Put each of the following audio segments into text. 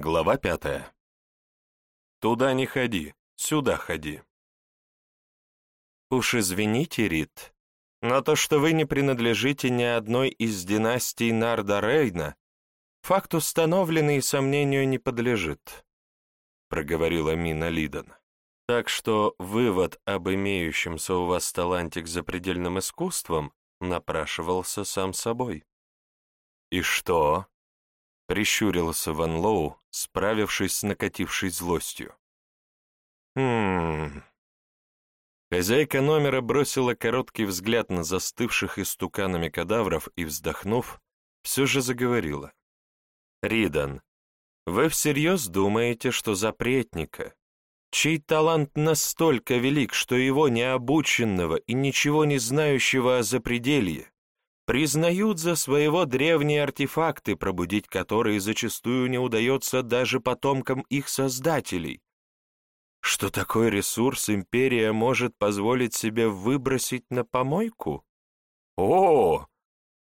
Глава пятая. Туда не ходи, сюда ходи. Уж извините, Рит, но то, что вы не принадлежите ни одной из династий Нарда Рейна, факт установленный и сомнению не подлежит, проговорила Мина Лидон. Так что вывод об имеющемся у вас таланте к запредельным искусствам напрашивался сам собой. И что? Прищурился Ван Лоу, справившись с накатившей злостью. «Хм...» Хозяйка номера бросила короткий взгляд на застывших истуканами кадавров и, вздохнув, все же заговорила. «Ридан, вы всерьез думаете, что запретника, чей талант настолько велик, что его необученного и ничего не знающего о запределье, признают за своего древние артефакты, пробудить которые зачастую не удается даже потомкам их создателей. Что такой ресурс империя может позволить себе выбросить на помойку? О,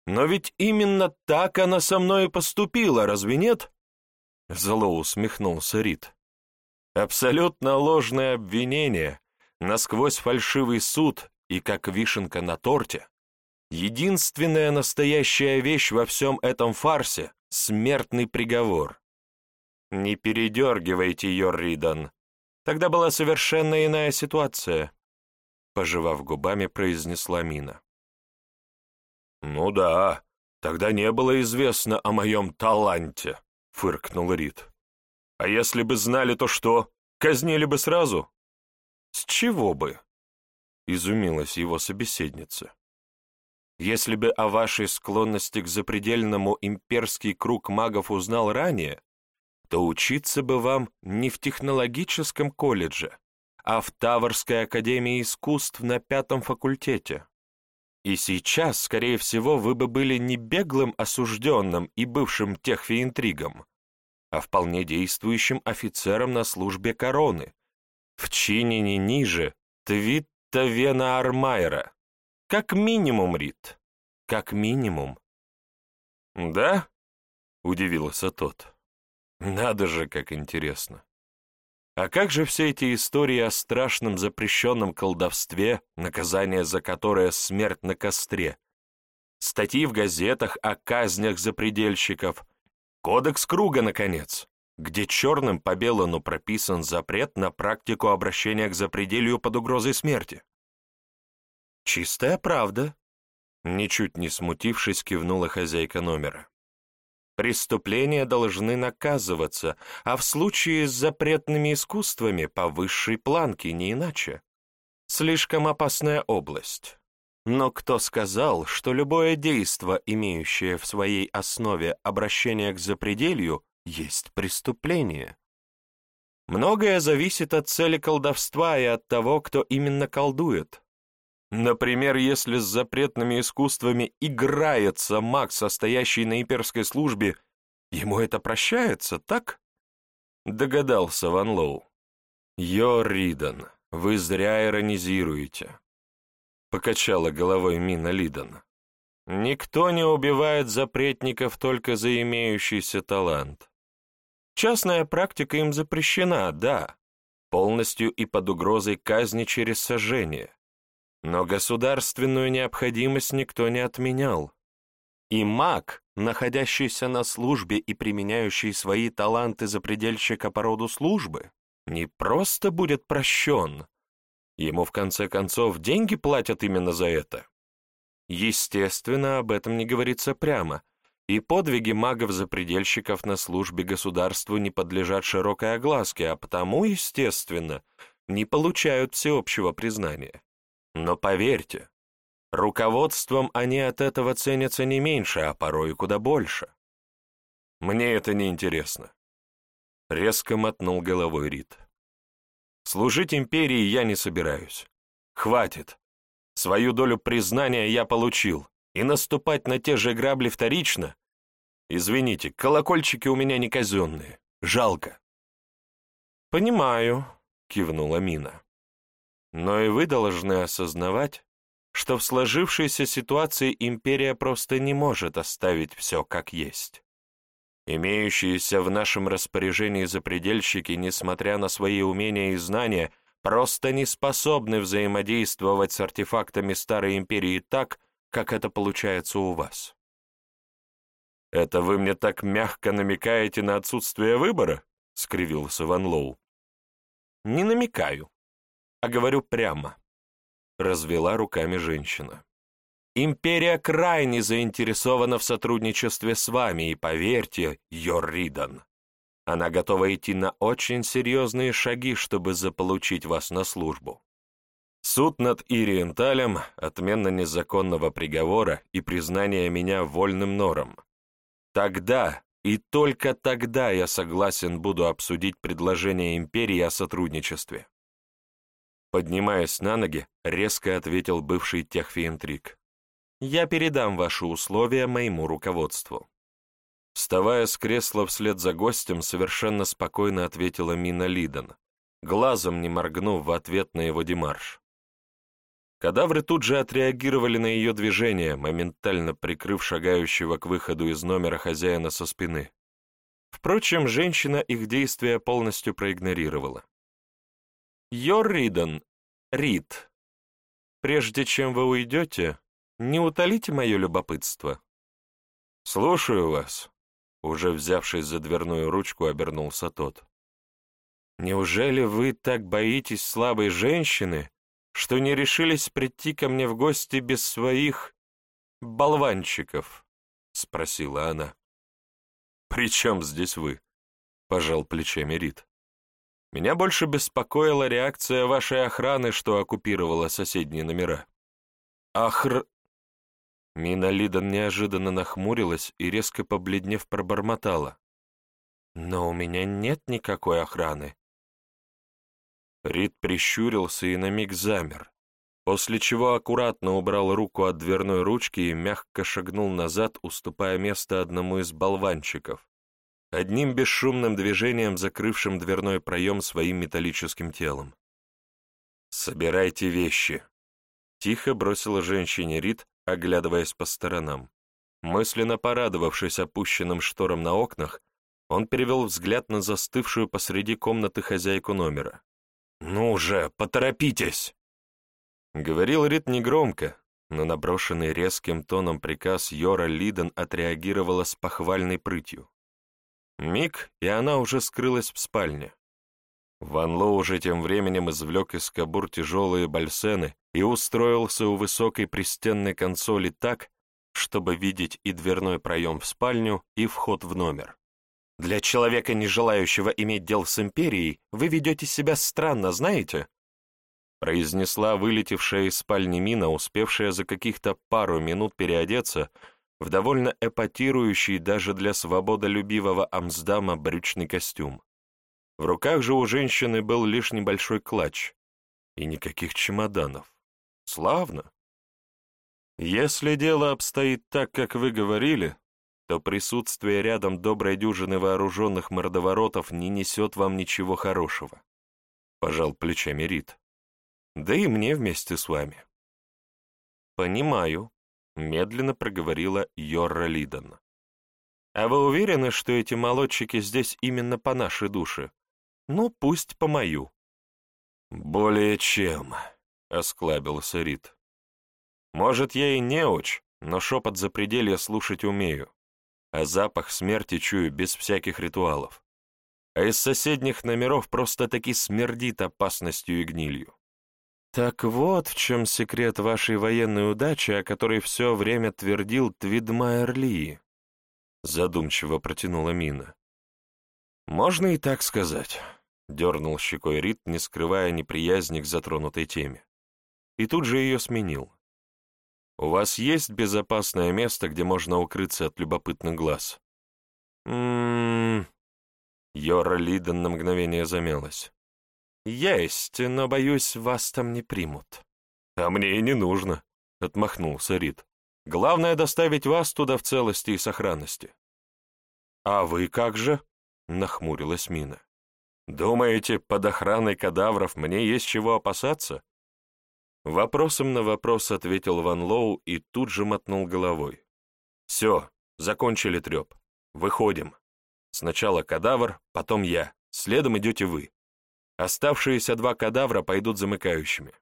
но ведь именно так она со мной и поступила, разве нет? Зло усмехнулся Рид. Абсолютно ложное обвинение, насквозь фальшивый суд и как вишенка на торте. Единственная настоящая вещь во всем этом фарсе — смертный приговор. Не передергивайте, Йорридан. Тогда была совершенно иная ситуация, — пожевав губами, произнесла Мина. «Ну да, тогда не было известно о моем таланте», — фыркнул Рид. «А если бы знали, то что, казнили бы сразу?» «С чего бы?» — изумилась его собеседница. Если бы о вашей склонности к запредельному имперский круг магов узнал ранее, то учиться бы вам не в технологическом колледже, а в Таврской академии искусств на пятом факультете. И сейчас, скорее всего, вы бы были не беглым осужденным и бывшим техфиинтригом, а вполне действующим офицером на службе короны, в чине не ниже Твитта Вена Армайера. Как минимум, Рит. Как минимум. Да? Удивился тот. Надо же, как интересно. А как же все эти истории о страшном запрещенном колдовстве, наказание за которое смерть на костре? Статьи в газетах о казнях запредельщиков. Кодекс круга, наконец, где черным по белому прописан запрет на практику обращения к запределью под угрозой смерти. «Чистая правда», — ничуть не смутившись, кивнула хозяйка номера. «Преступления должны наказываться, а в случае с запретными искусствами по высшей планке, не иначе. Слишком опасная область. Но кто сказал, что любое действо, имеющее в своей основе обращение к запределью, есть преступление?» Многое зависит от цели колдовства и от того, кто именно колдует. Например, если с запретными искусствами играется маг, состоящий на имперской службе, ему это прощается, так? Догадался Ван Лоу. Йо Ридан, вы зря иронизируете. Покачала головой Мина Лидан. Никто не убивает запретников только за имеющийся талант. Частная практика им запрещена, да, полностью и под угрозой казни через сожжение. Но государственную необходимость никто не отменял. И маг, находящийся на службе и применяющий свои таланты запредельщика по роду службы, не просто будет прощен. Ему, в конце концов, деньги платят именно за это. Естественно, об этом не говорится прямо, и подвиги магов-запредельщиков на службе государству не подлежат широкой огласке, а потому, естественно, не получают всеобщего признания. Но поверьте, руководством они от этого ценятся не меньше, а порой и куда больше. Мне это не интересно. Резко мотнул головой Рид. Служить империи я не собираюсь. Хватит. Свою долю признания я получил, и наступать на те же грабли вторично. Извините, колокольчики у меня не казенные. Жалко. Понимаю, кивнула Мина. Но и вы должны осознавать, что в сложившейся ситуации империя просто не может оставить все как есть. Имеющиеся в нашем распоряжении запредельщики, несмотря на свои умения и знания, просто не способны взаимодействовать с артефактами Старой Империи так, как это получается у вас. «Это вы мне так мягко намекаете на отсутствие выбора?» — скривился Ван Лоу. «Не намекаю, а говорю прямо», — развела руками женщина. «Империя крайне заинтересована в сотрудничестве с вами, и поверьте, Йорридан, она готова идти на очень серьезные шаги, чтобы заполучить вас на службу. Суд над Ириенталем, отмена незаконного приговора и признание меня вольным нором. Тогда и только тогда я согласен буду обсудить предложение империи о сотрудничестве. Поднимаясь на ноги, резко ответил бывший техфиентрик. «Я передам ваши условия моему руководству». Вставая с кресла вслед за гостем, совершенно спокойно ответила Мина Лидон, глазом не моргнув в ответ на его демарш. Кадавры тут же отреагировали на ее движение, моментально прикрыв шагающего к выходу из номера хозяина со спины. Впрочем, женщина их действия полностью проигнорировала. «Йор Риден, Рид, прежде чем вы уйдете, не утолите мое любопытство?» «Слушаю вас», — уже взявшись за дверную ручку, обернулся тот. «Неужели вы так боитесь слабой женщины, что не решились прийти ко мне в гости без своих болванчиков?» — спросила она. «При чем здесь вы?» — пожал плечами Рид. «Меня больше беспокоила реакция вашей охраны, что оккупировала соседние номера». «Охр...» Мина Лидан неожиданно нахмурилась и, резко побледнев, пробормотала. «Но у меня нет никакой охраны. Рид прищурился и на миг замер, после чего аккуратно убрал руку от дверной ручки и мягко шагнул назад, уступая место одному из болванчиков, одним бесшумным движением закрывшим дверной проем своим металлическим телом. «Собирайте вещи», — тихо бросила женщине Рид, оглядываясь по сторонам. Мысленно порадовавшись опущенным шторам на окнах, он перевел взгляд на застывшую посреди комнаты хозяйку номера. «Ну же, поторопитесь!» Говорил Рит негромко, но наброшенный резким тоном приказ Йора Лиден отреагировала с похвальной прытью. Миг, и она уже скрылась в спальне. Ван Ло уже тем временем извлек из кобур тяжелые бальсены и устроился у высокой пристенной консоли так, чтобы видеть и дверной проем в спальню, и вход в номер. Для человека, не желающего иметь дел с империей, вы ведете себя странно, знаете?» произнесла вылетевшая из спальни Мина, успевшая за каких-то пару минут переодеться в довольно эпатирующий даже для свободолюбивого Амсдама брючный костюм. В руках же у женщины был лишь небольшой клатч и никаких чемоданов. Славно. Если дело обстоит так, как вы говорили, то присутствие рядом доброй дюжины вооруженных мордоворотов не несет вам ничего хорошего. Пожал плечами Рид. Да и мне вместе с вами. Понимаю, медленно проговорила Йорра Лидан. А вы уверены, что эти молодчики здесь именно по нашей душе? Ну, пусть по мою. Более чем, осклабился Рид. Может, я и неуч, но шепот запределья слушать умею а запах смерти чую без всяких ритуалов. А из соседних номеров просто-таки смердит опасностью и гнилью. Так вот в чем секрет вашей военной удачи, о которой все время твердил Твидмайер Ли. Задумчиво протянула Мина. Можно и так сказать, дернул щекой Рит, не скрывая неприязни к затронутой теме. И тут же ее сменил. У вас есть безопасное место, где можно укрыться от любопытных глаз? Ммм... Йора Лиден на мгновение замялась. «Есть, но, боюсь, вас там не примут». «А мне и не нужно», — отмахнулся Рид. «Главное — доставить вас туда в целости и сохранности». «А вы как же?» — нахмурилась Мина. «Думаете, под охраной кадавров мне есть чего опасаться? Вопросом на вопрос ответил Ван Лоу и тут же мотнул головой. «Все, закончили треп. Выходим». Сначала кадавр, потом я, следом идете вы. Оставшиеся два кадавра пойдут замыкающими.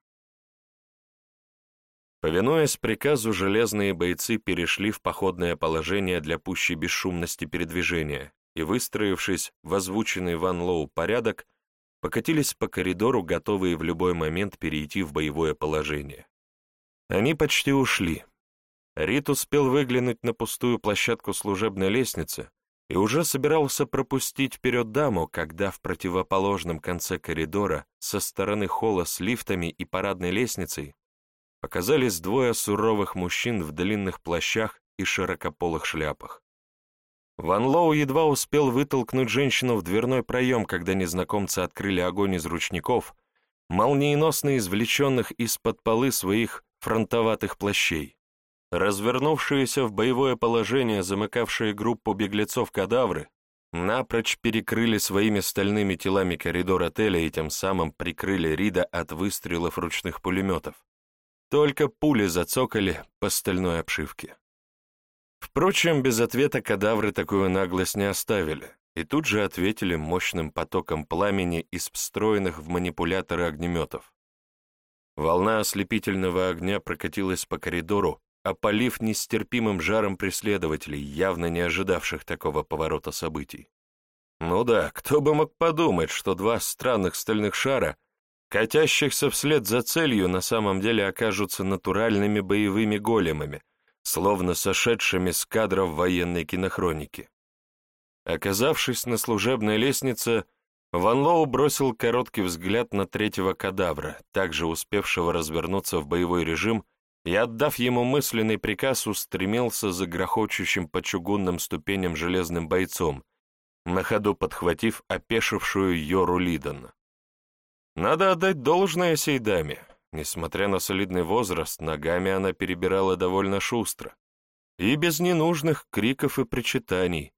Повинуясь приказу, железные бойцы перешли в походное положение для пущей бесшумности передвижения и, выстроившись в озвученный Ван Лоу порядок, покатились по коридору, готовые в любой момент перейти в боевое положение. Они почти ушли. Рит успел выглянуть на пустую площадку служебной лестницы и уже собирался пропустить вперед даму, когда в противоположном конце коридора, со стороны холла с лифтами и парадной лестницей, показались двое суровых мужчин в длинных плащах и широкополых шляпах. Ван Лоу едва успел вытолкнуть женщину в дверной проем, когда незнакомцы открыли огонь из ручников, молниеносно извлеченных из-под полы своих фронтоватых плащей. Развернувшиеся в боевое положение, замыкавшие группу беглецов-кадавры, напрочь перекрыли своими стальными телами коридор отеля и тем самым прикрыли Рида от выстрелов ручных пулеметов. Только пули зацокали по стальной обшивке. Впрочем, без ответа кадавры такую наглость не оставили, и тут же ответили мощным потоком пламени из встроенных в манипуляторы огнеметов. Волна ослепительного огня прокатилась по коридору, опалив нестерпимым жаром преследователей, явно не ожидавших такого поворота событий. Ну да, кто бы мог подумать, что два странных стальных шара катящихся вслед за целью на самом деле окажутся натуральными боевыми големами, словно сошедшими с кадров военной кинохроники. Оказавшись на служебной лестнице, Ван Лоу бросил короткий взгляд на третьего кадавра, также успевшего развернуться в боевой режим, и, отдав ему мысленный приказ, устремился за грохочущим по чугунным ступеням железным бойцом, на ходу подхватив опешившую Йору Лидон. Надо отдать должное сей даме. Несмотря на солидный возраст, ногами она перебирала довольно шустро. И без ненужных криков и причитаний.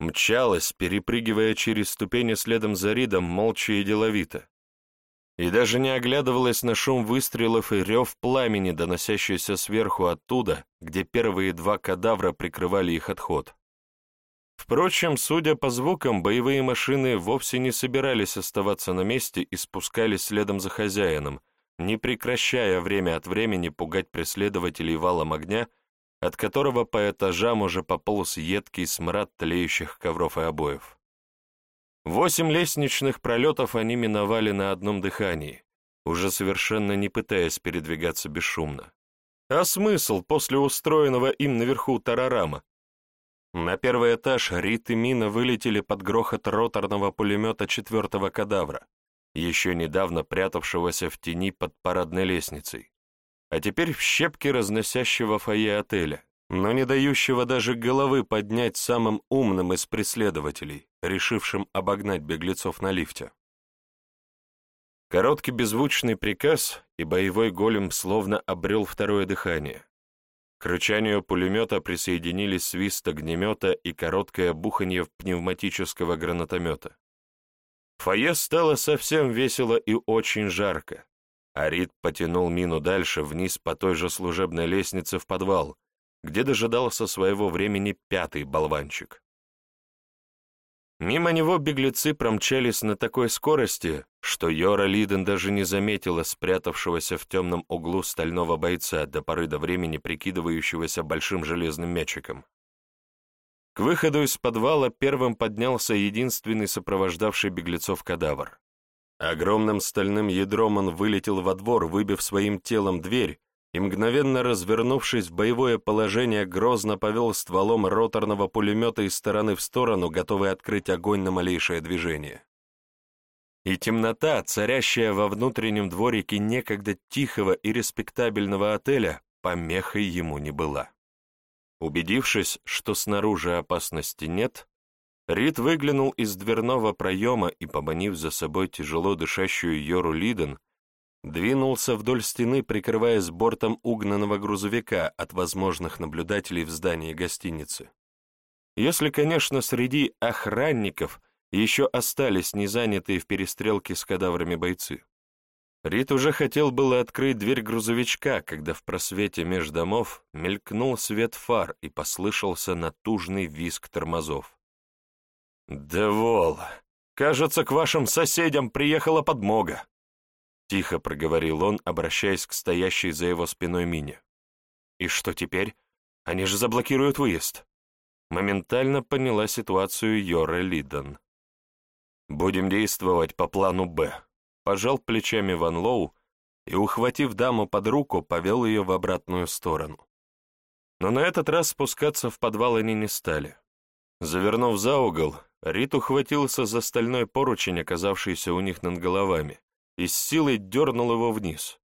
Мчалась, перепрыгивая через ступени следом за Ридом, молча и деловито. И даже не оглядывалась на шум выстрелов и рев пламени, доносящийся сверху оттуда, где первые два кадавра прикрывали их отход. Впрочем, судя по звукам, боевые машины вовсе не собирались оставаться на месте и спускались следом за хозяином, не прекращая время от времени пугать преследователей валом огня, от которого по этажам уже пополз едкий смрад тлеющих ковров и обоев. Восемь лестничных пролетов они миновали на одном дыхании, уже совершенно не пытаясь передвигаться бесшумно. А смысл после устроенного им наверху тарарама? На первый этаж Рит и Мина вылетели под грохот роторного пулемета четвертого кадавра, еще недавно прятавшегося в тени под парадной лестницей, а теперь в щепки разносящего фойе отеля, но не дающего даже головы поднять самым умным из преследователей, решившим обогнать беглецов на лифте. Короткий беззвучный приказ, и боевой голем словно обрел второе дыхание. К рычанию пулемета присоединились свист огнемета и короткое буханье пневматического гранатомета. В фойе стало совсем весело и очень жарко. Арит потянул мину дальше, вниз по той же служебной лестнице в подвал, где дожидался своего времени пятый болванчик. Мимо него беглецы промчались на такой скорости, что Йора Лиден даже не заметила спрятавшегося в темном углу стального бойца до поры до времени прикидывающегося большим железным мячиком. К выходу из подвала первым поднялся единственный сопровождавший беглецов кадавр. Огромным стальным ядром он вылетел во двор, выбив своим телом дверь, и, мгновенно развернувшись в боевое положение, грозно повел стволом роторного пулемета из стороны в сторону, готовый открыть огонь на малейшее движение. И темнота, царящая во внутреннем дворике некогда тихого и респектабельного отеля, помехой ему не была. Убедившись, что снаружи опасности нет, Рид выглянул из дверного проема и, поманив за собой тяжело дышащую Йору Лиден, двинулся вдоль стены, прикрываясь бортом угнанного грузовика от возможных наблюдателей в здании гостиницы. Если, конечно, среди охранников еще остались незанятые в перестрелке с кадаврами бойцы. Рит уже хотел было открыть дверь грузовичка, когда в просвете меж домов мелькнул свет фар и послышался натужный визг тормозов. «Девол, кажется, к вашим соседям приехала подмога», — тихо проговорил он, обращаясь к стоящей за его спиной Мине. «И что теперь? Они же заблокируют выезд». Моментально поняла ситуацию Йора Лидон. «Будем действовать по плану «Б», — пожал плечами Ван Лоу и, ухватив даму под руку, повел ее в обратную сторону. Но на этот раз спускаться в подвал они не стали. Завернув за угол, Рит ухватился за стальной поручень, оказавшийся у них над головами, и с силой дернул его вниз.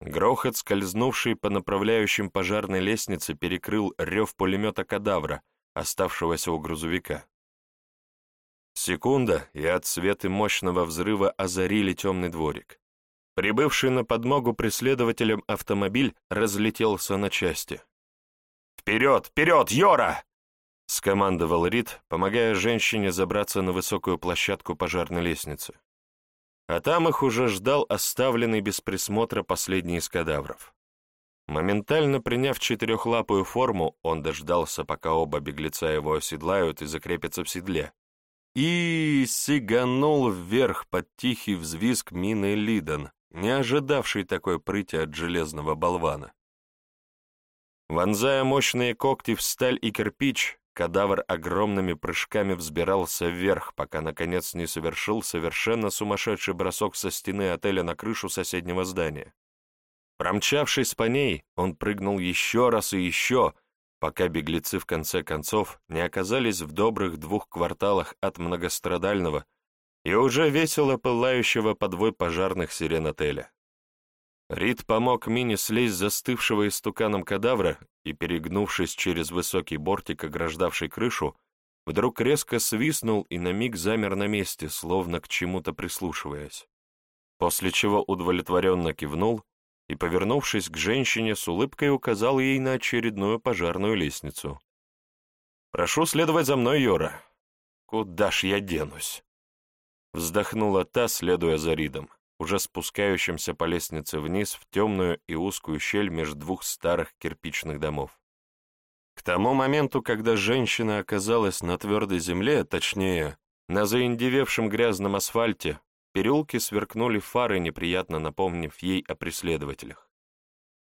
Грохот, скользнувший по направляющим пожарной лестнице, перекрыл рев пулемета кадавра, оставшегося у грузовика. Секунда, и от света мощного взрыва озарили темный дворик. Прибывший на подмогу преследователям автомобиль разлетелся на части. «Вперед, вперед, Йора!» — скомандовал Рид, помогая женщине забраться на высокую площадку пожарной лестницы. А там их уже ждал оставленный без присмотра последний из кадавров. Моментально приняв четырехлапую форму, он дождался, пока оба беглеца его оседлают и закрепятся в седле, и сиганул вверх под тихий взвизг мины Лидон, не ожидавший такой прыти от железного болвана. Вонзая мощные когти в сталь и кирпич, кадавр огромными прыжками взбирался вверх, пока, наконец, не совершил совершенно сумасшедший бросок со стены отеля на крышу соседнего здания. Промчавшись по ней, он прыгнул еще раз и еще, пока беглецы в конце концов не оказались в добрых двух кварталах от многострадального и уже весело пылающего подвой пожарных сирен отеля. Рид помог Мине слезть застывшего истуканом кадавра и, перегнувшись через высокий бортик, ограждавший крышу, вдруг резко свистнул и на миг замер на месте, словно к чему-то прислушиваясь, после чего удовлетворенно кивнул и, повернувшись к женщине, с улыбкой указал ей на очередную пожарную лестницу. «Прошу следовать за мной, Йора. Куда ж я денусь?» Вздохнула та, следуя за Ридом, уже спускающимся по лестнице вниз в темную и узкую щель между двух старых кирпичных домов. К тому моменту, когда женщина оказалась на твердой земле, точнее, на заиндевевшем грязном асфальте, переулки сверкнули фары, неприятно напомнив ей о преследователях.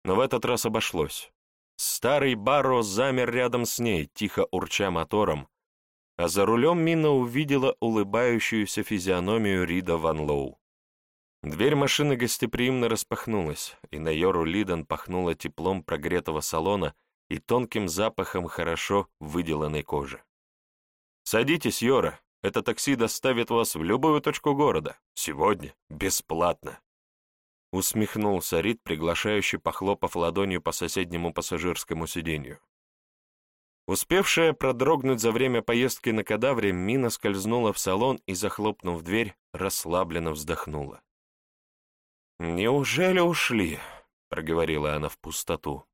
Но в этот раз обошлось. Старый Барро замер рядом с ней, тихо урча мотором, а за рулем Мина увидела улыбающуюся физиономию Рида Ван Лоу. Дверь машины гостеприимно распахнулась, и на Йору Лидон пахнуло теплом прогретого салона и тонким запахом хорошо выделанной кожи. «Садитесь, Йора, это такси доставит вас в любую точку города. Сегодня бесплатно!» Усмехнулся Рид, приглашающий, похлопав ладонью по соседнему пассажирскому сиденью. Успевшая продрогнуть за время поездки на кадавре, Мина скользнула в салон и, захлопнув дверь, расслабленно вздохнула. «Неужели ушли?» — проговорила она в пустоту.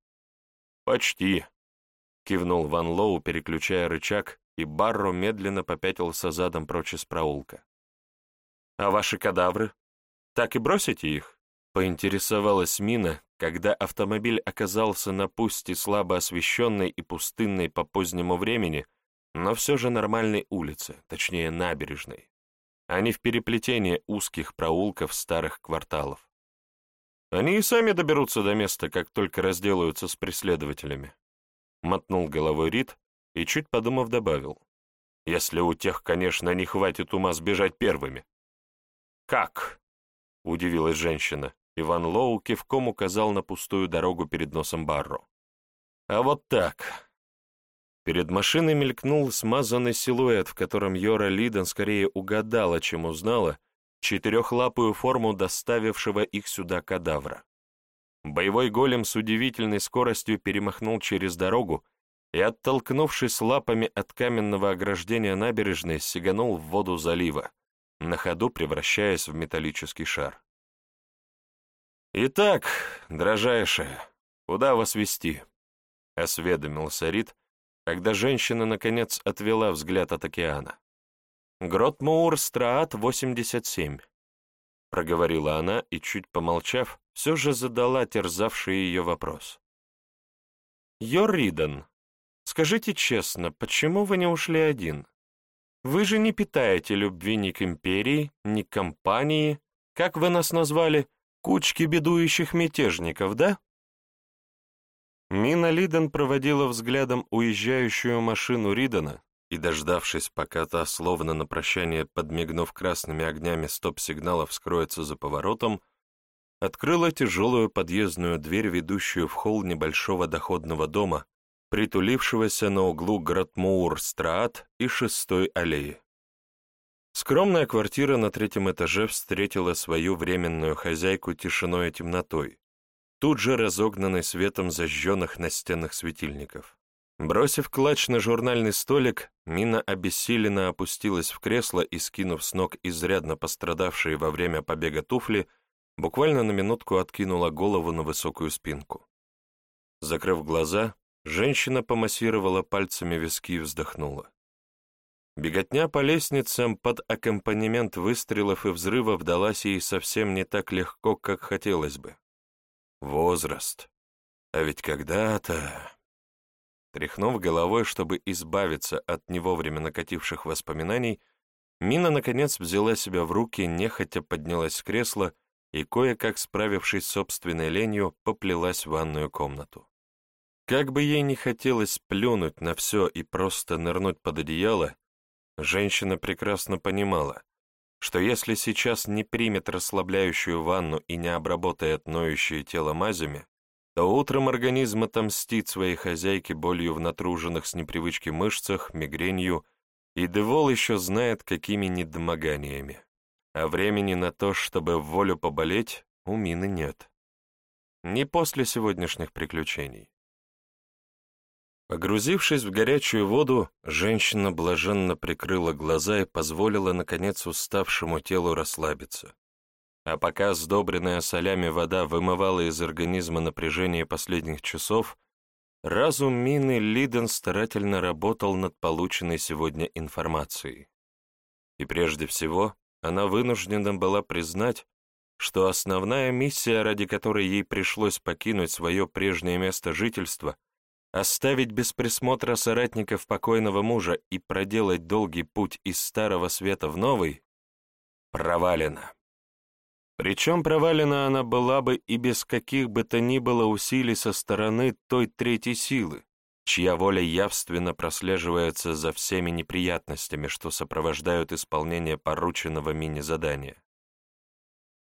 «Почти», — кивнул Ван Лоу, переключая рычаг, и Барро медленно попятился задом прочь из проулка. «А ваши кадавры? Так и бросите их?» Поинтересовалась Мина, когда автомобиль оказался на пусть и слабо освещенной и пустынной по позднему времени, но все же нормальной улице, точнее набережной, а не в переплетении узких проулков старых кварталов. Они и сами доберутся до места, как только разделаются с преследователями. Мотнул головой Рид и, чуть подумав, добавил. Если у тех, конечно, не хватит ума сбежать первыми. «Как?» — удивилась женщина. Иван Лоу кивком указал на пустую дорогу перед носом Барро. «А вот так». Перед машиной мелькнул смазанный силуэт, в котором Йора Лиден скорее угадала, чем узнала, четырехлапую форму доставившего их сюда кадавра. Боевой голем с удивительной скоростью перемахнул через дорогу и, оттолкнувшись лапами от каменного ограждения набережной, сиганул в воду залива, на ходу превращаясь в металлический шар. «Итак, дрожайшая, куда вас вести?» — осведомился Рид, когда женщина, наконец, отвела взгляд от океана. «Гротмуур Страат, 87», — проговорила она и, чуть помолчав, все же задала терзавший ее вопрос. «Йор Риден, скажите честно, почему вы не ушли один? Вы же не питаете любви ни к империи, ни к компании, как вы нас назвали, кучки бедующих мятежников, да?» Мина Лиден проводила взглядом уезжающую машину Ридена и, дождавшись, пока та, словно на прощание, подмигнув красными огнями стоп-сигналов, скроется за поворотом, открыла тяжелую подъездную дверь, ведущую в холл небольшого доходного дома, притулившегося на углу Гратмуур-Страат и Шестой аллеи. Скромная квартира на третьем этаже встретила свою временную хозяйку тишиной и темнотой, тут же разогнанной светом зажженных настенных светильников. Бросив клатч на журнальный столик, Мина обессиленно опустилась в кресло и, скинув с ног изрядно пострадавшие во время побега туфли, буквально на минутку откинула голову на высокую спинку. Закрыв глаза, женщина помассировала пальцами виски и вздохнула. Беготня по лестницам под аккомпанемент выстрелов и взрывов далась ей совсем не так легко, как хотелось бы. Возраст. А ведь когда-то... Тряхнув головой, чтобы избавиться от не вовремя накативших воспоминаний, Мина, наконец, взяла себя в руки, нехотя поднялась с кресла и, кое-как справившись с собственной ленью, поплелась в ванную комнату. Как бы ей не хотелось плюнуть на все и просто нырнуть под одеяло, женщина прекрасно понимала, что если сейчас не примет расслабляющую ванну и не обработает ноющее тело мазями, то утром организм отомстит своей хозяйке болью в натруженных с непривычки мышцах, мигренью, и Девол еще знает, какими недомоганиями. А времени на то, чтобы в волю поболеть, у Мины нет. Не после сегодняшних приключений. Погрузившись в горячую воду, женщина блаженно прикрыла глаза и позволила, наконец, уставшему телу расслабиться. А пока сдобренная солями вода вымывала из организма напряжение последних часов, разум Мины Лиден старательно работал над полученной сегодня информацией. И прежде всего, она вынуждена была признать, что основная миссия, ради которой ей пришлось покинуть свое прежнее место жительства, оставить без присмотра соратников покойного мужа и проделать долгий путь из старого света в новый, провалена. Причем провалена она была бы и без каких бы то ни было усилий со стороны той третьей силы, чья воля явственно прослеживается за всеми неприятностями, что сопровождают исполнение порученного мини-задания.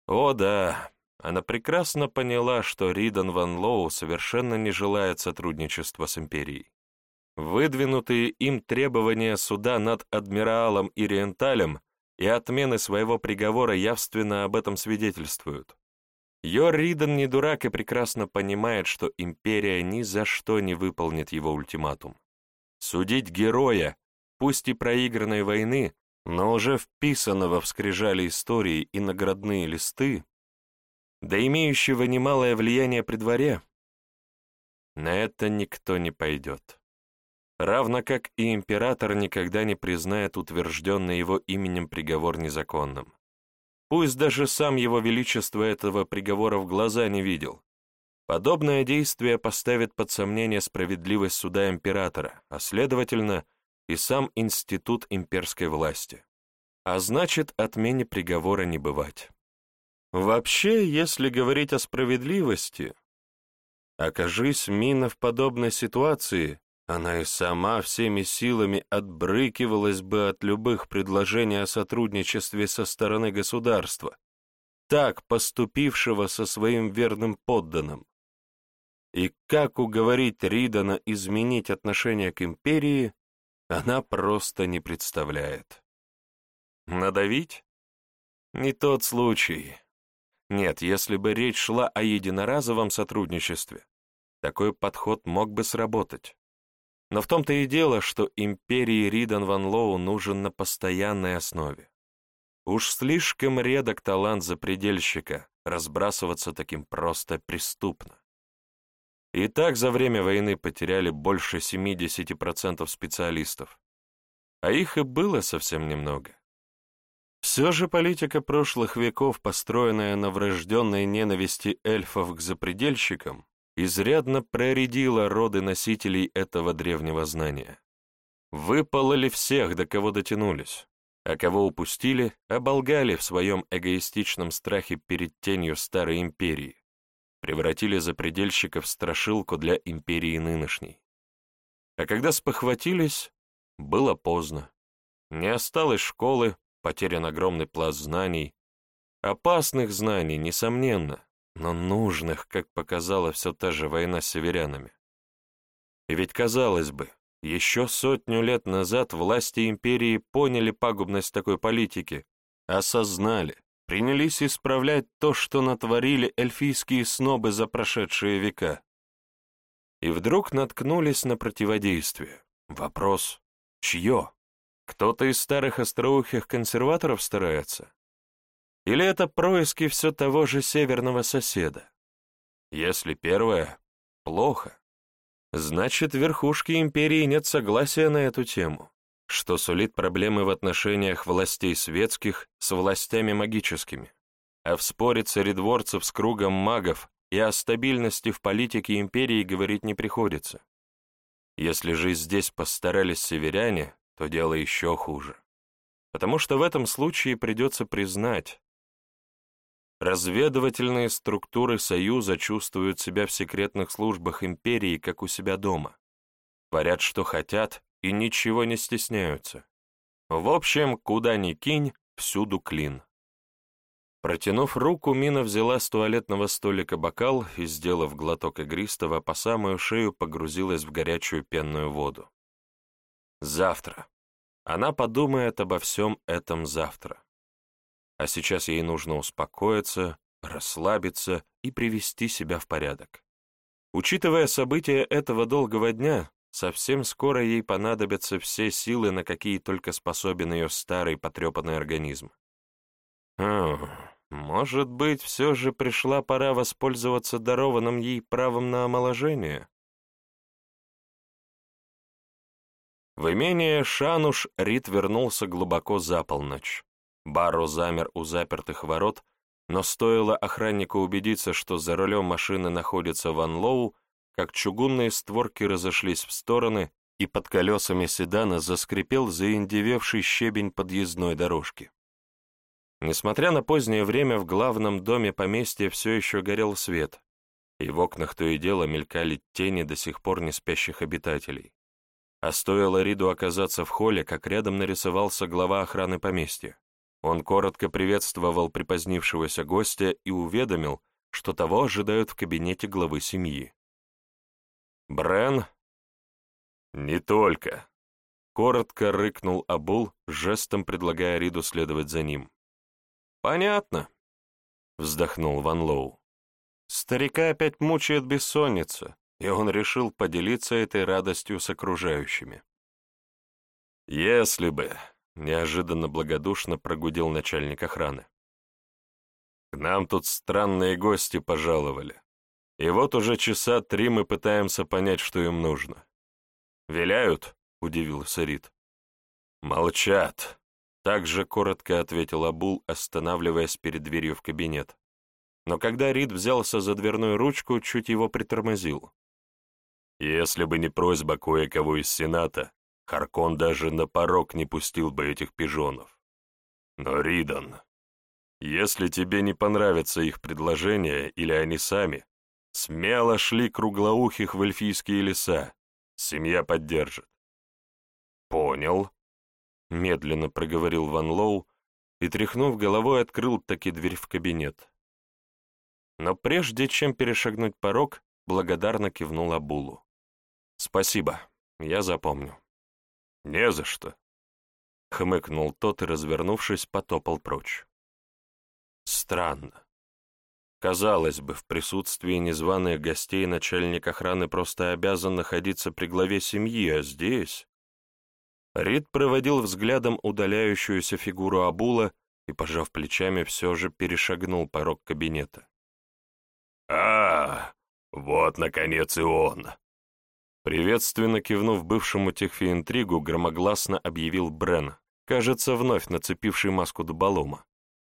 О да, она прекрасно поняла, что Ридан Ван Лоу совершенно не желает сотрудничества с Империей. Выдвинутые им требования суда над адмиралом и Риенталем и отмены своего приговора явственно об этом свидетельствуют. Йор Риден не дурак и прекрасно понимает, что Империя ни за что не выполнит его ультиматум. Судить героя, пусть и проигранной войны, но уже вписанного в скрижали истории и наградные листы, да имеющего немалое влияние при дворе, на это никто не пойдет. Равно как и император никогда не признает утвержденный его именем приговор незаконным. Пусть даже сам его величество этого приговора в глаза не видел. Подобное действие поставит под сомнение справедливость суда императора, а следовательно и сам институт имперской власти. А значит, отмене приговора не бывать. Вообще, если говорить о справедливости, окажись Мина в подобной ситуации, она и сама всеми силами отбрыкивалась бы от любых предложений о сотрудничестве со стороны государства, так поступившего со своим верным подданным. И как уговорить Ридана изменить отношение к империи, она просто не представляет. Надавить? Не тот случай. Нет, если бы речь шла о единоразовом сотрудничестве, такой подход мог бы сработать. Но в том-то и дело, что империи Ридан Ван Лоу нужен на постоянной основе. Уж слишком редок талант запредельщика, разбрасываться таким просто преступно. И так за время войны потеряли больше 70% специалистов, а их и было совсем немного. Все же политика прошлых веков, построенная на врожденной ненависти эльфов к запредельщикам, изрядно проредила роды носителей этого древнего знания. выпололи всех, до кого дотянулись, а кого упустили, оболгали в своем эгоистичном страхе перед тенью старой империи, превратили запредельщиков в страшилку для империи нынешней. А когда спохватились, было поздно. Не осталось школы, потерян огромный пласт знаний, опасных знаний, несомненно, но нужных, как показала все та же война с северянами. И ведь, казалось бы, еще сотню лет назад власти империи поняли пагубность такой политики, осознали, принялись исправлять то, что натворили эльфийские снобы за прошедшие века. И вдруг наткнулись на противодействие. Вопрос, чье? Кто-то из старых остроухих консерваторов старается? Или это происки все того же северного соседа? Если первое, плохо. Значит, в верхушке империи нет согласия на эту тему, что сулит проблемы в отношениях властей светских с властями магическими. А в споре царедворцев с кругом магов и о стабильности в политике империи говорить не приходится. Если же здесь постарались северяне, то дело еще хуже. Потому что в этом случае придется признать, Разведывательные структуры Союза чувствуют себя в секретных службах империи, как у себя дома. Творят, что хотят, и ничего не стесняются. В общем, куда ни кинь, всюду клин. Протянув руку, Мина взяла с туалетного столика бокал и, сделав глоток игристого, по самую шею погрузилась в горячую пенную воду. Завтра. Она подумает обо всем этом завтра а сейчас ей нужно успокоиться, расслабиться и привести себя в порядок. Учитывая события этого долгого дня, совсем скоро ей понадобятся все силы, на какие только способен ее старый потрепанный организм. Может быть, все же пришла пора воспользоваться дарованным ей правом на омоложение? В имение Шануш Рит вернулся глубоко за полночь. Барро замер у запертых ворот, но стоило охраннику убедиться, что за рулем машины находится Ван Лоу, как чугунные створки разошлись в стороны, и под колесами седана заскрипел заиндевевший щебень подъездной дорожки. Несмотря на позднее время, в главном доме поместья все еще горел свет, и в окнах то и дело мелькали тени до сих пор не спящих обитателей. А стоило Риду оказаться в холле, как рядом нарисовался глава охраны поместья. Он коротко приветствовал припозднившегося гостя и уведомил, что того ожидают в кабинете главы семьи. «Брен?» «Не только», — коротко рыкнул Абул, жестом предлагая Риду следовать за ним. «Понятно», — вздохнул Ван Лоу. «Старика опять мучает бессонница, и он решил поделиться этой радостью с окружающими». «Если бы», неожиданно благодушно прогудел начальник охраны. К нам тут странные гости пожаловали. И вот уже часа три мы пытаемся понять, что им нужно. «Виляют?» — удивился Рид. «Молчат», — также коротко ответил Абул, останавливаясь перед дверью в кабинет. Но когда Рид взялся за дверную ручку, чуть его притормозил. «Если бы не просьба кое-кого из Сената, Харкон даже на порог не пустил бы этих пижонов. Но, Ридан, если тебе не понравится их предложение или они сами, смело шли круглоухих в эльфийские леса. Семья поддержит. Понял, медленно проговорил Ван Лоу и, тряхнув головой, открыл таки дверь в кабинет. Но прежде чем перешагнуть порог, благодарно кивнул Абулу. «Спасибо, я запомню». «Не за что», — хмыкнул тот и, развернувшись, потопал прочь. Странно. Казалось бы, в присутствии незваных гостей начальник охраны просто обязан находиться при главе семьи, а здесь... Рид проводил взглядом удаляющуюся фигуру Абула и, пожав плечами, все же перешагнул порог кабинета. «А, вот, наконец, и он!» Приветственно кивнув бывшему техфи-интригу, громогласно объявил Брен, кажется, вновь нацепивший маску дуболома.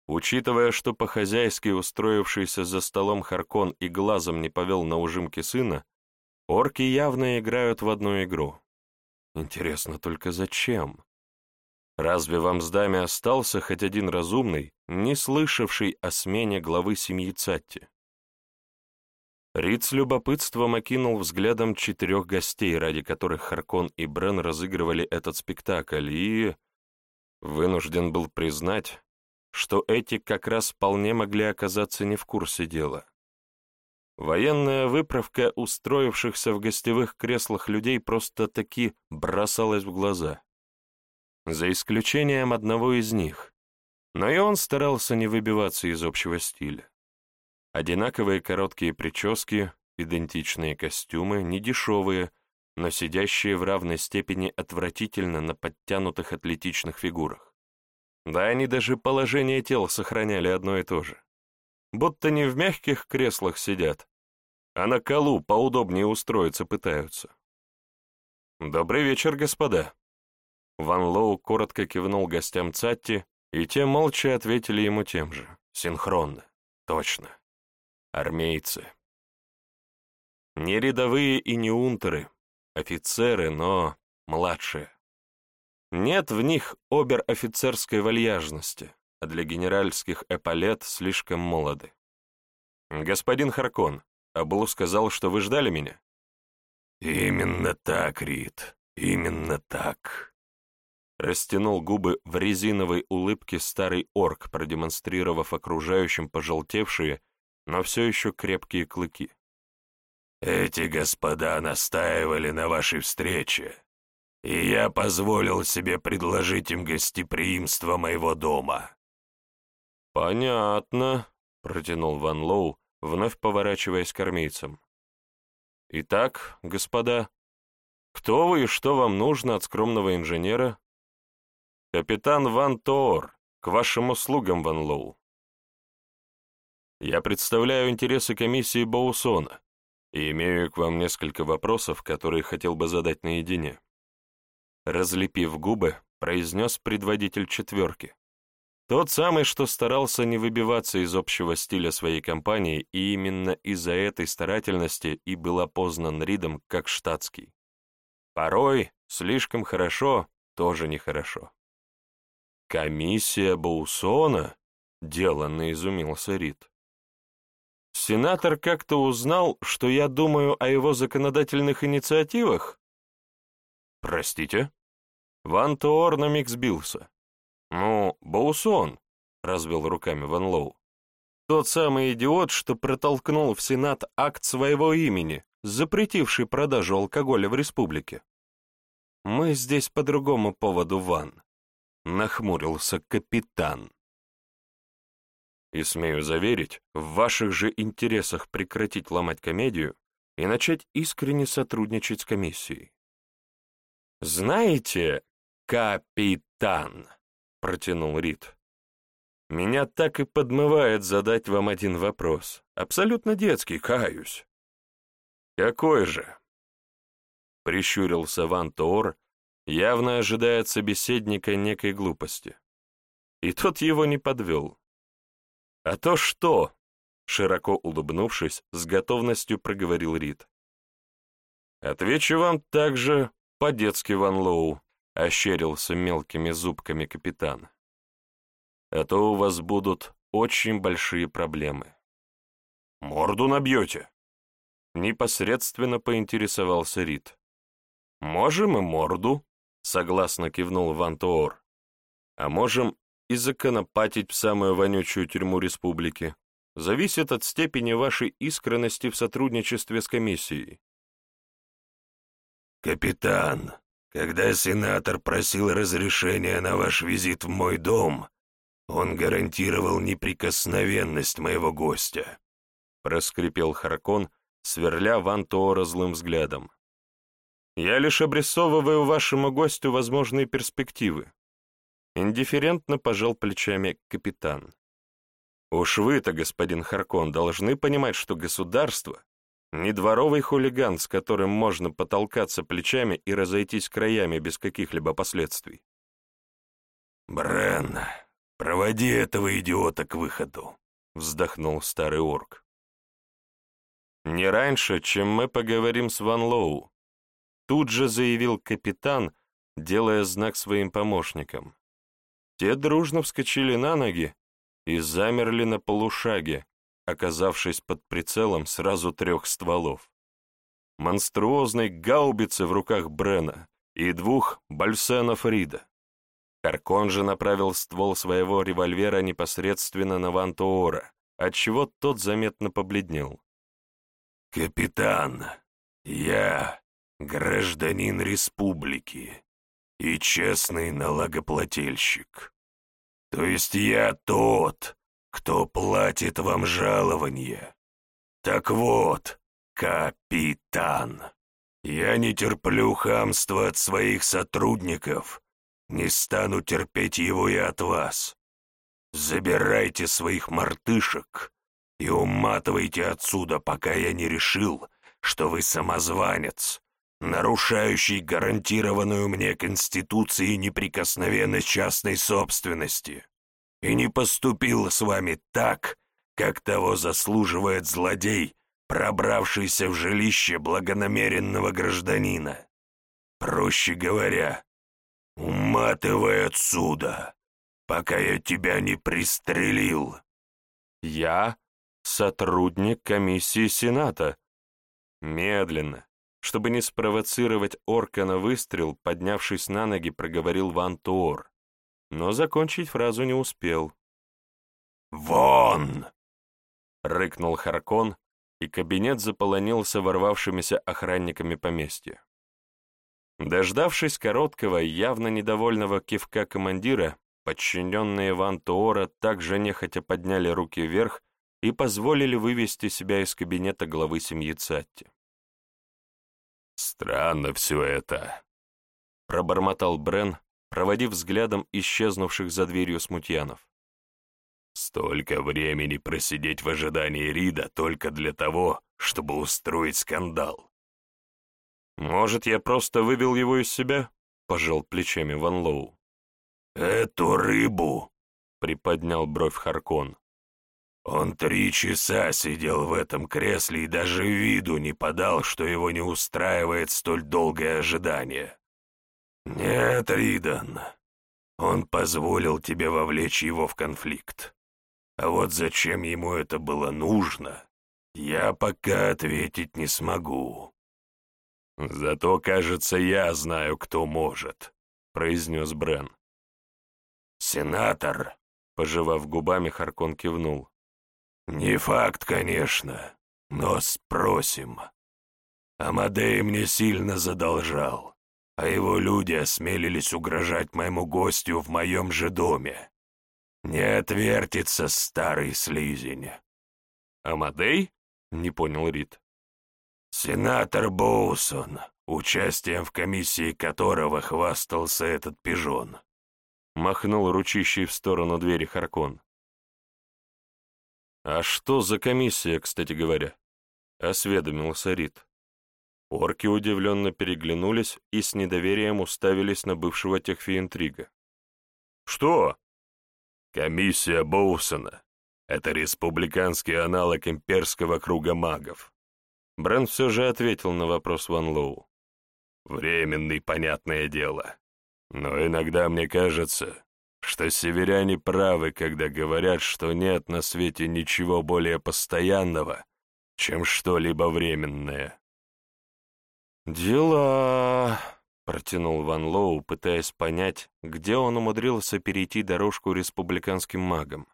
Учитывая, что по-хозяйски устроившийся за столом Харкон и глазом не повел на ужимки сына, орки явно играют в одну игру. Интересно только зачем? Разве в Амсдаме остался хоть один разумный, не слышавший о смене главы семьи Цатти? Рид с любопытством окинул взглядом четырех гостей, ради которых Харкон и Брен разыгрывали этот спектакль, и... вынужден был признать, что эти как раз вполне могли оказаться не в курсе дела. Военная выправка устроившихся в гостевых креслах людей просто-таки бросалась в глаза. За исключением одного из них, но и он старался не выбиваться из общего стиля. Одинаковые короткие прически, идентичные костюмы, недешевые, но сидящие в равной степени отвратительно на подтянутых атлетичных фигурах. Да они даже положение тел сохраняли одно и то же. Будто не в мягких креслах сидят, а на колу поудобнее устроиться пытаются. «Добрый вечер, господа!» Ван Лоу коротко кивнул гостям Цатти, и те молча ответили ему тем же, синхронно, точно армейцы. Не рядовые и не унтеры, офицеры, но младшие. Нет в них обер-офицерской вальяжности, а для генеральских эполет слишком молоды. «Господин Харкон, Абул сказал, что вы ждали меня?» «Именно так, Рид, именно так», Растянул губы в резиновой улыбке старый орк, продемонстрировав окружающим пожелтевшие но все еще крепкие клыки. «Эти господа настаивали на вашей встрече, и я позволил себе предложить им гостеприимство моего дома». «Понятно», — протянул Ван Лоу, вновь поворачиваясь к армейцам. «Итак, господа, кто вы и что вам нужно от скромного инженера?» «Капитан Ван Тоор, к вашим услугам, Ван Лоу». Я представляю интересы комиссии Боусона и имею к вам несколько вопросов, которые хотел бы задать наедине. Разлепив губы, произнес предводитель четверки. Тот самый, что старался не выбиваться из общего стиля своей компании, и именно из-за этой старательности и был опознан Ридом как штатский. Порой слишком хорошо, тоже нехорошо. «Комиссия Боусона?» — деланно изумился Рид. Сенатор как-то узнал, что я думаю о его законодательных инициативах? Простите? Ван Тоор на миг сбился. Ну, Боусон, развел руками Ван Лоу. Тот самый идиот, что протолкнул в Сенат акт своего имени, запретивший продажу алкоголя в республике. Мы здесь по другому поводу, Ван. Нахмурился капитан. И смею заверить, в ваших же интересах прекратить ломать комедию и начать искренне сотрудничать с комиссией. «Знаете, капитан», — протянул Рид, — «меня так и подмывает задать вам один вопрос, абсолютно детский, каюсь». «Какой же?» — прищурился Ван Тоор, явно ожидая от собеседника некой глупости. И тот его не подвел. «А то что?» — широко улыбнувшись, с готовностью проговорил Рид. «Отвечу вам также по-детски, Ван Лоу», — ощерился мелкими зубками капитан. «А то у вас будут очень большие проблемы». «Морду набьете?» Непосредственно поинтересовался Рид. «Можем и морду», — согласно кивнул Ван Тоор. «А можем и законопатить в самую вонючую тюрьму республики. Зависит от степени вашей искренности в сотрудничестве с комиссией. «Капитан, когда сенатор просил разрешения на ваш визит в мой дом, он гарантировал неприкосновенность моего гостя», — проскрипел Харкон, сверля Ван Тоора злым взглядом. «Я лишь обрисовываю вашему гостю возможные перспективы. Индифферентно пожал плечами капитан. Уж вы-то, господин Харкон, должны понимать, что государство — не дворовый хулиган, с которым можно потолкаться плечами и разойтись краями без каких-либо последствий. «Брен, проводи этого идиота к выходу», — вздохнул старый орк. «Не раньше, чем мы поговорим с Ван Лоу», Тут же заявил капитан, делая знак своим помощникам. Те дружно вскочили на ноги и замерли на полушаге, оказавшись под прицелом сразу трех стволов. Монструозной гаубицы в руках Брена и двух бальсенов Рида. Каркон же направил ствол своего револьвера непосредственно на Вантуора, отчего тот заметно побледнел. «Капитан, я гражданин республики и честный налогоплательщик. То есть я тот, кто платит вам жалование. Так вот, капитан, я не терплю хамства от своих сотрудников, не стану терпеть его и от вас. Забирайте своих мартышек и уматывайте отсюда, пока я не решил, что вы самозванец, нарушающий гарантированную мне Конституцией неприкосновенность частной собственности, и не поступил с вами так, как того заслуживает злодей, пробравшийся в жилище благонамеренного гражданина. Проще говоря, уматывай отсюда, пока я тебя не пристрелил. Я сотрудник комиссии Сената. Медленно, чтобы не спровоцировать орка на выстрел, поднявшись на ноги, проговорил Ван Туор, но закончить фразу не успел. «Вон!» — рыкнул Харкон, и кабинет заполонился ворвавшимися охранниками поместья. Дождавшись короткого, явно недовольного кивка командира, подчиненные Ван Туора также нехотя подняли руки вверх и позволили вывести себя из кабинета главы семьи Цатти. «Странно все это», — пробормотал Брен, проводив взглядом исчезнувших за дверью смутьянов. «Столько времени просидеть в ожидании Рида только для того, чтобы устроить скандал». «Может, я просто вывел его из себя?» — пожал плечами Ван Лоу. «Эту рыбу!» — приподнял бровь Харкон. Он три часа сидел в этом кресле и даже виду не подал, что его не устраивает столь долгое ожидание. Нет, Ридан, он позволил тебе вовлечь его в конфликт. А вот зачем ему это было нужно, я пока ответить не смогу. Зато, кажется, я знаю, кто может, — произнес Брен. Сенатор, — пожевав губами, Харкон кивнул. «Не факт, конечно, но спросим. Амадей мне сильно задолжал, а его люди осмелились угрожать моему гостю в моем же доме. Не отвертится старый слизень». «Амадей?» — не понял Рид. «Сенатор Боусон, участием в комиссии которого хвастался этот пижон», — махнул ручищей в сторону двери Харкон. «А что за комиссия, кстати говоря?» — осведомился Рид. Орки удивленно переглянулись и с недоверием уставились на бывшего техфи-интрига. «Что?» «Комиссия Боусона. Это республиканский аналог имперского круга магов». Брэн все же ответил на вопрос Ван Лоу. «Временный, понятное дело. Но иногда мне кажется, что северяне правы, когда говорят, что нет на свете ничего более постоянного, чем что-либо временное. «Дела...» — протянул Ван Лоу, пытаясь понять, где он умудрился перейти дорожку республиканским магам.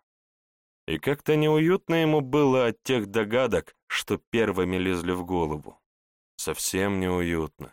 И как-то неуютно ему было от тех догадок, что первыми лезли в голову. Совсем неуютно.